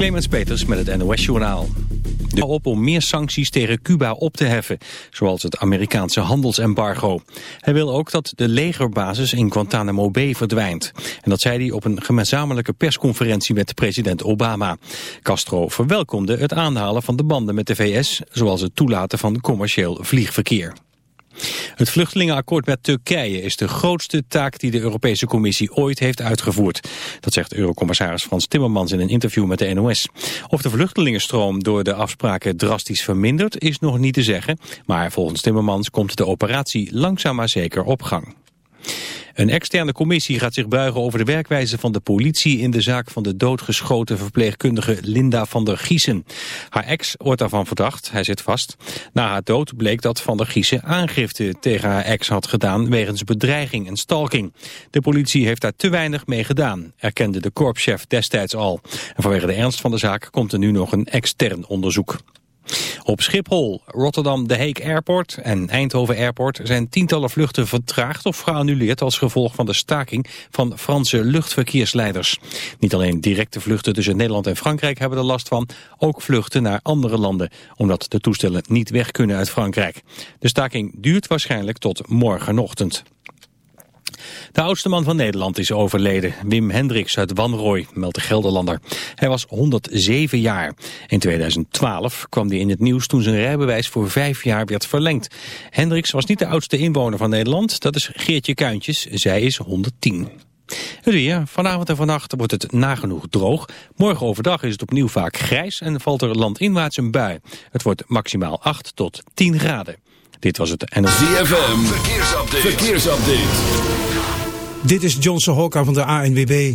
Clemens Peters met het NOS Journaal. De op om meer sancties tegen Cuba op te heffen, zoals het Amerikaanse handelsembargo. Hij wil ook dat de legerbasis in Guantanamo Bay verdwijnt. En dat zei hij op een gezamenlijke persconferentie met president Obama. Castro verwelkomde het aanhalen van de banden met de VS, zoals het toelaten van commercieel vliegverkeer. Het vluchtelingenakkoord met Turkije is de grootste taak die de Europese Commissie ooit heeft uitgevoerd. Dat zegt Eurocommissaris Frans Timmermans in een interview met de NOS. Of de vluchtelingenstroom door de afspraken drastisch vermindert is nog niet te zeggen. Maar volgens Timmermans komt de operatie langzaam maar zeker op gang. Een externe commissie gaat zich buigen over de werkwijze van de politie in de zaak van de doodgeschoten verpleegkundige Linda van der Giesen. Haar ex wordt daarvan verdacht, hij zit vast. Na haar dood bleek dat van der Giesen aangifte tegen haar ex had gedaan wegens bedreiging en stalking. De politie heeft daar te weinig mee gedaan, erkende de korpschef destijds al. En vanwege de ernst van de zaak komt er nu nog een extern onderzoek. Op Schiphol, Rotterdam De Hague Airport en Eindhoven Airport zijn tientallen vluchten vertraagd of geannuleerd als gevolg van de staking van Franse luchtverkeersleiders. Niet alleen directe vluchten tussen Nederland en Frankrijk hebben er last van, ook vluchten naar andere landen, omdat de toestellen niet weg kunnen uit Frankrijk. De staking duurt waarschijnlijk tot morgenochtend. De oudste man van Nederland is overleden. Wim Hendricks uit Wanrooy, meldt de Gelderlander. Hij was 107 jaar. In 2012 kwam hij in het nieuws toen zijn rijbewijs voor vijf jaar werd verlengd. Hendricks was niet de oudste inwoner van Nederland. Dat is Geertje Kuintjes. Zij is 110. Het weer. Vanavond en vannacht wordt het nagenoeg droog. Morgen overdag is het opnieuw vaak grijs en valt er landinwaarts een bui. Het wordt maximaal 8 tot 10 graden. Dit was het NLV. ZFM, verkeersupdate. verkeersupdate. Dit is Johnson Hokka van de ANWB.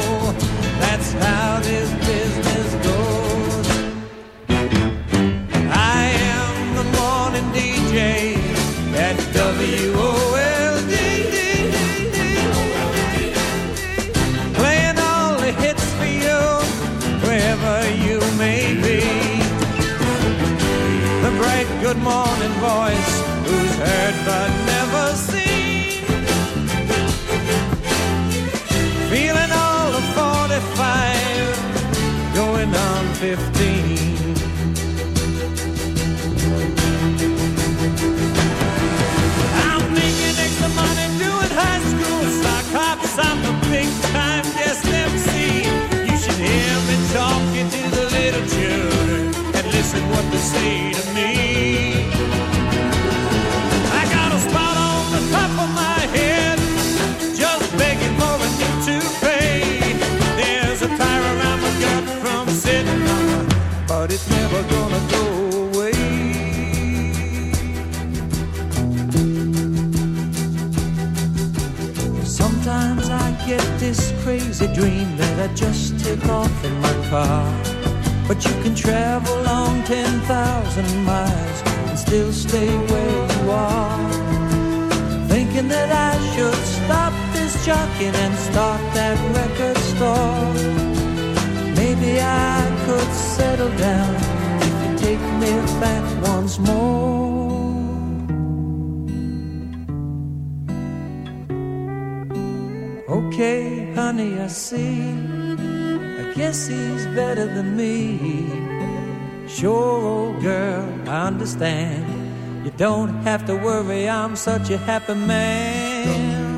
He's better than me. Sure, old girl, I understand. You don't have to worry, I'm such a happy man.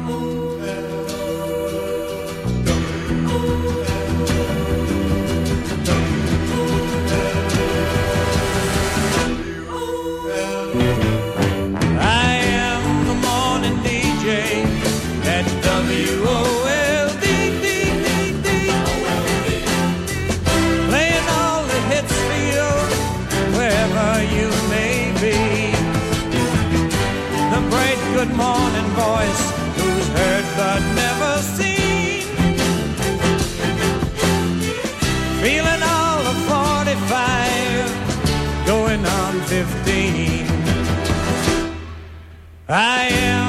I am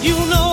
You know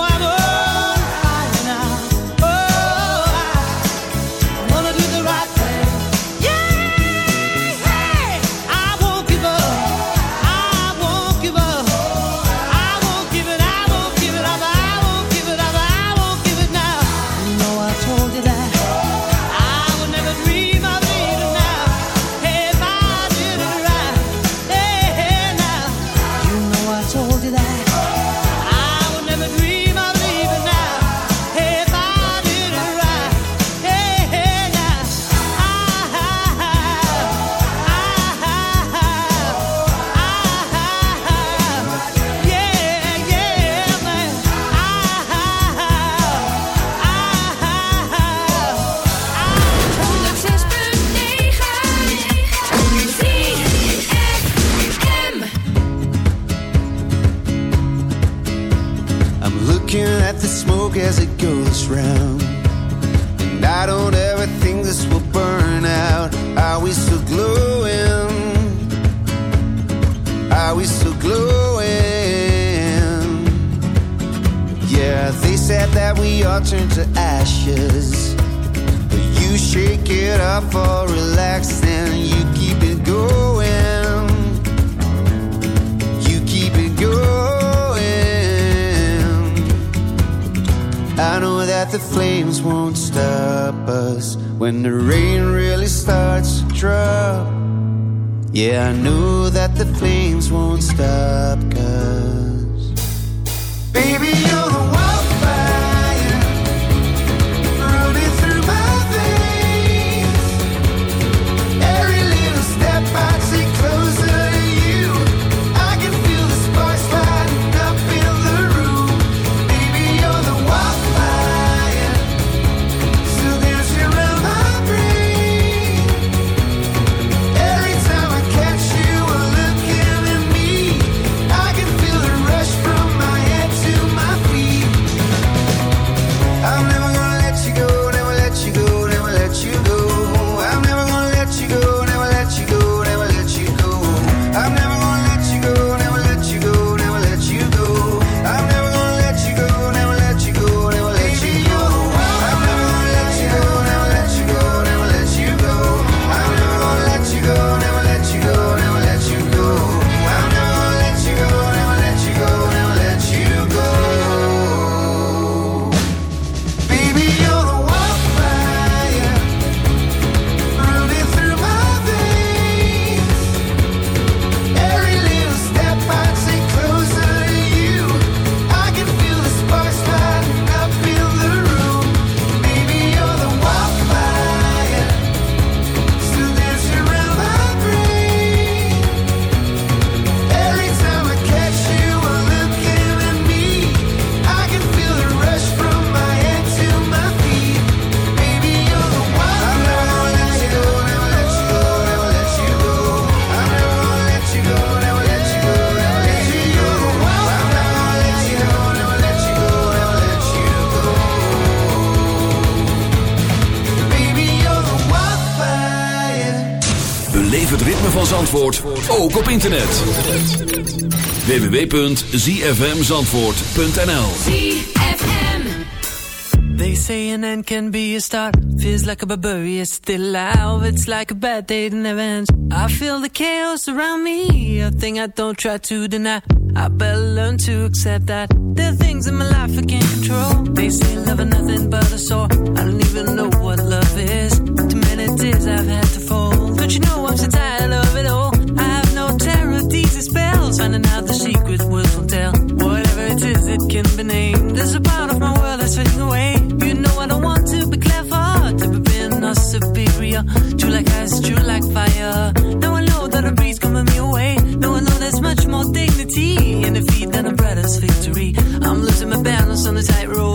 Zandvoort ook op internet. www.zfmzandvoort.nl They say an end can be a start. Feels like a barbarian it's still alive. It's like a bad day that never ends. I feel the chaos around me. A thing I don't try to deny. I better learn to accept that there are things in my life I can't control. They say love is nothing but a sore. I don't even know what love is. Too many tears I've had to fold. But you know I'm so tired of it all? I have no terror, these spells. Finding out the secret words will tell. Whatever it is, it can be named. There's a part of my world that's fading away. You know I don't want to be clever, to be being or superior. True like ice, true like fire. No. I know on the tightrope.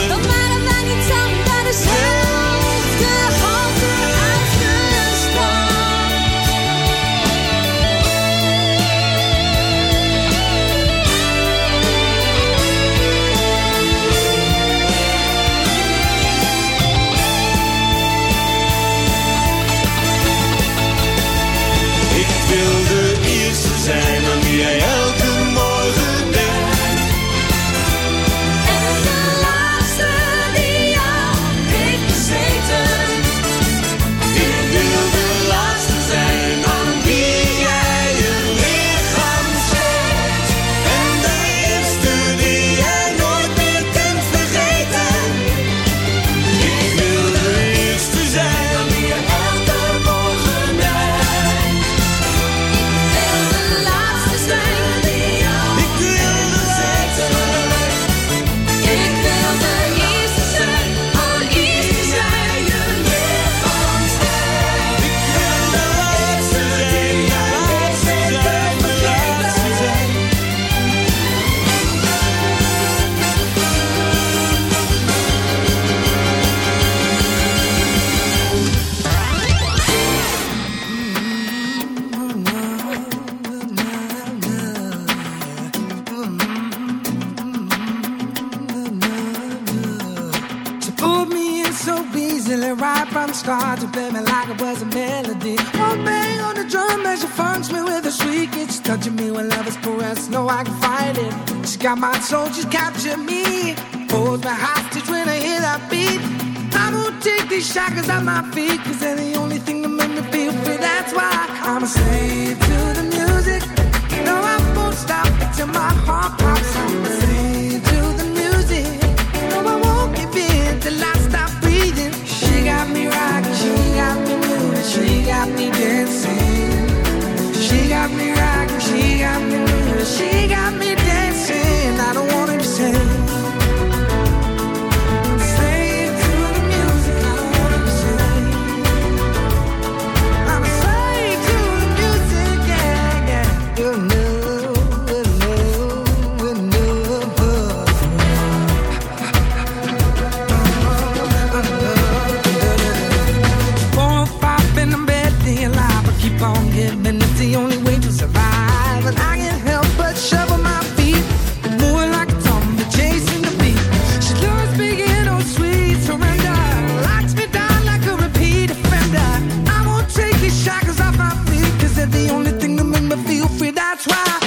my soldiers and it's the only way to survive. And I can't help but my feet, moving like a chasing the beat. She loves being on sweet surrender, locks me down like a repeat offender. I won't take shackles off my they're the only thing that make me feel free. That's why.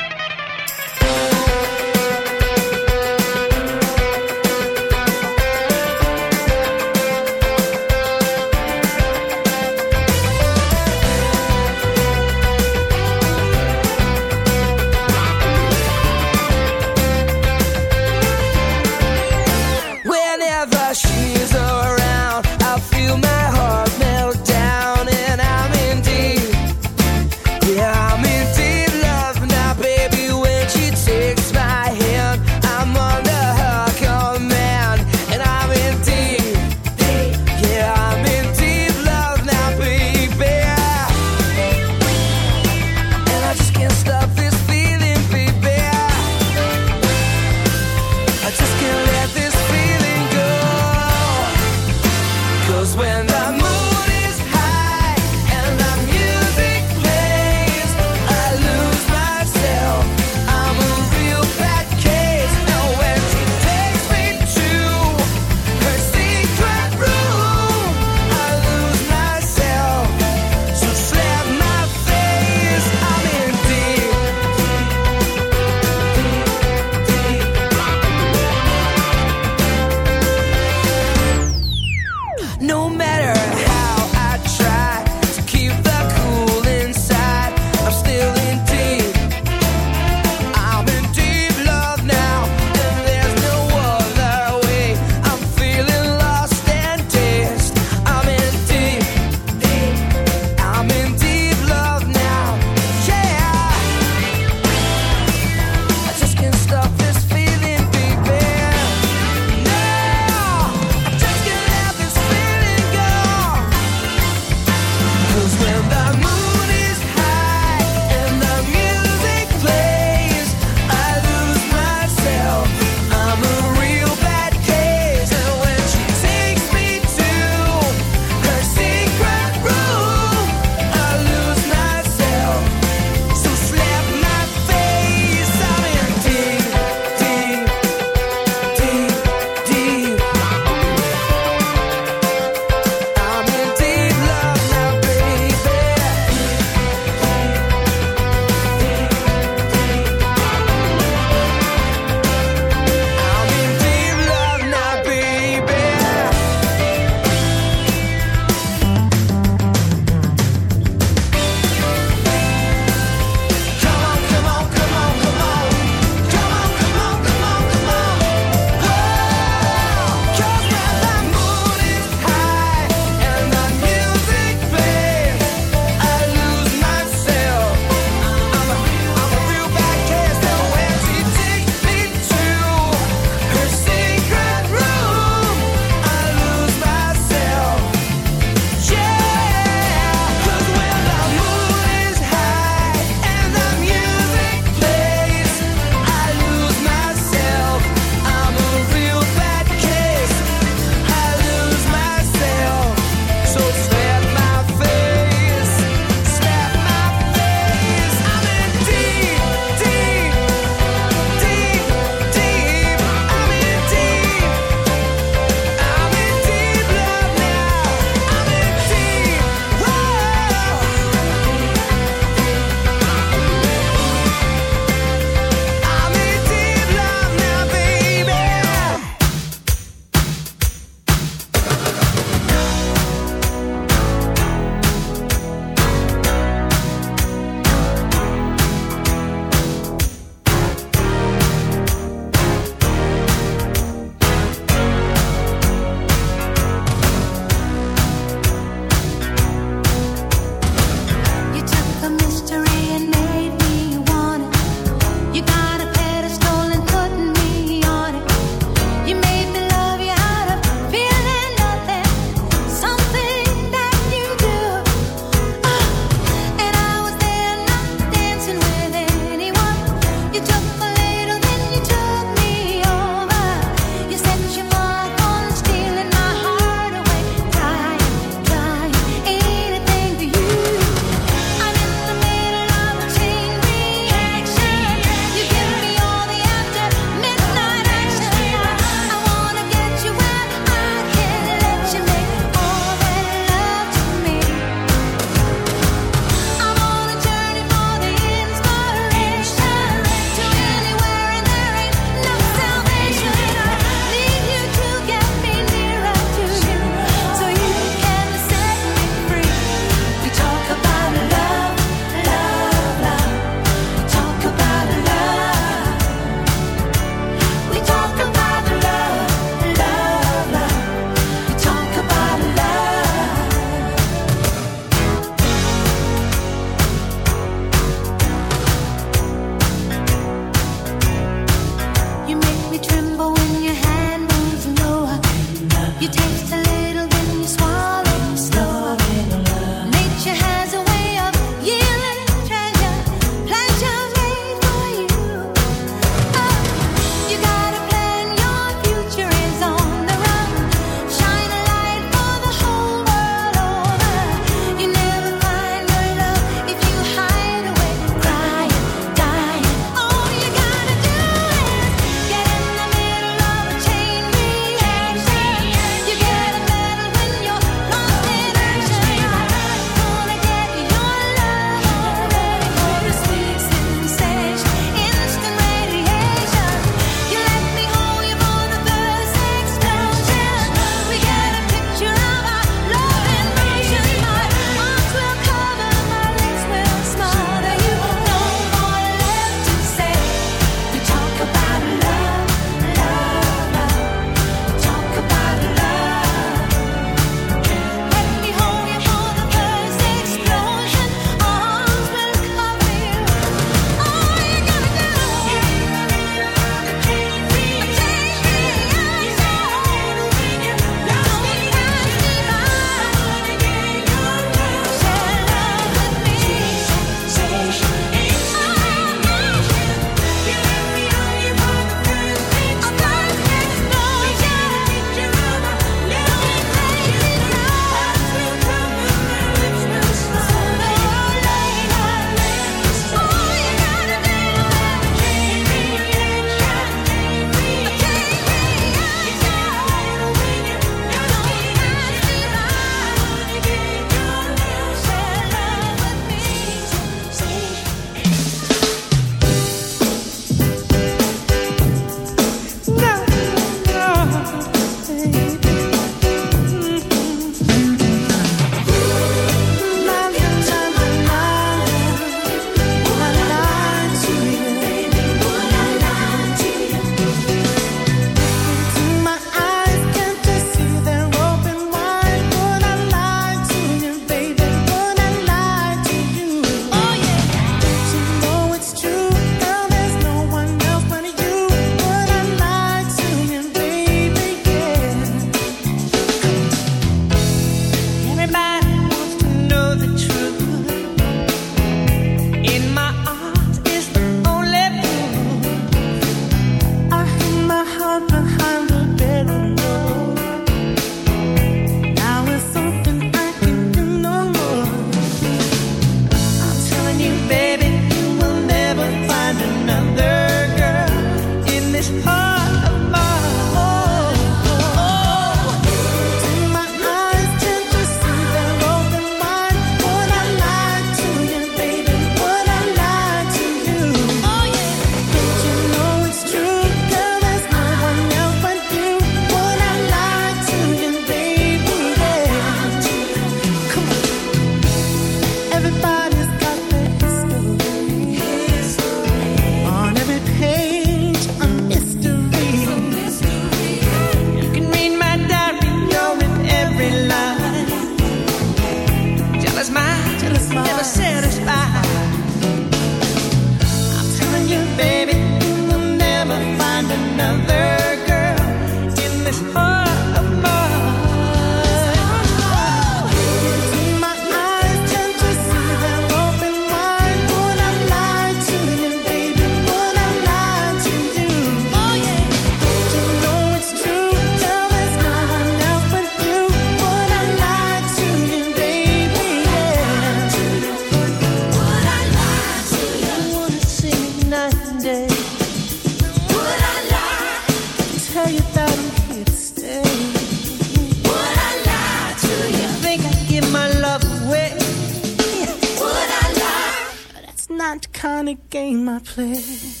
place.